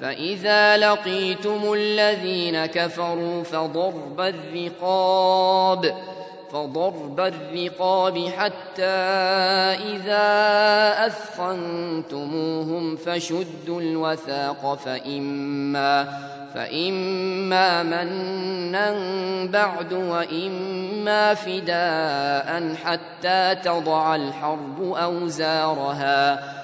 فإذا لقيتم الذين كفروا فضرب الرقاب فضرب الرقاب حتى إذا أثخنتموهم فشدوا الوثاق فإما فإما منا بعد وإما فداء حتى تضع الحرب أوزارها.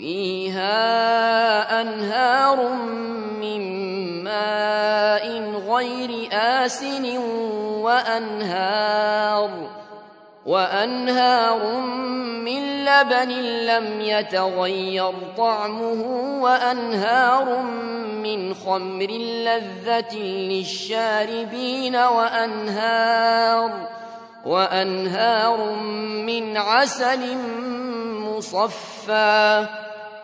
فيها أنهار من ماء غير آسن وأنهار وأنهار من لبن لم يتغير طعمه وأنهار من خمر لذة للشاربين وأنهار وأنهار من عسل مصفى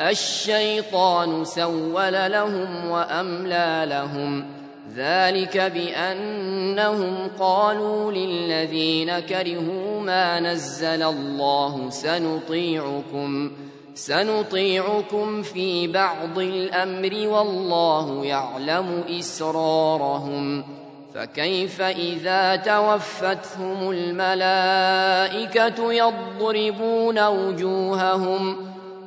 الشيطان سول لهم وأملى لهم. ذلك بأنهم قالوا للذين كرهوا ما نزل الله سنطيعكم سنطيعكم في بعض الأمر والله يعلم إسرارهم. فكيف إذا توفتهم الملائكة يضربون وجوههم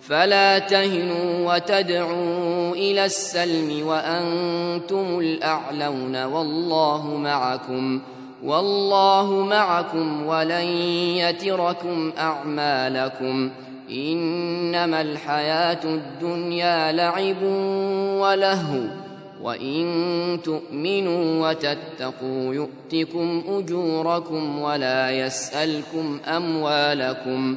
فلا تهنوا وتدعوا إلى السلم وأنتم الأعلون والله معكم والله معكم ولن يتركم أعمالكم. إنما الحياة الدنيا لعب ولهو وإن تؤمنوا وتتقوا يؤتكم أجوركم ولا يسألكم أموالكم.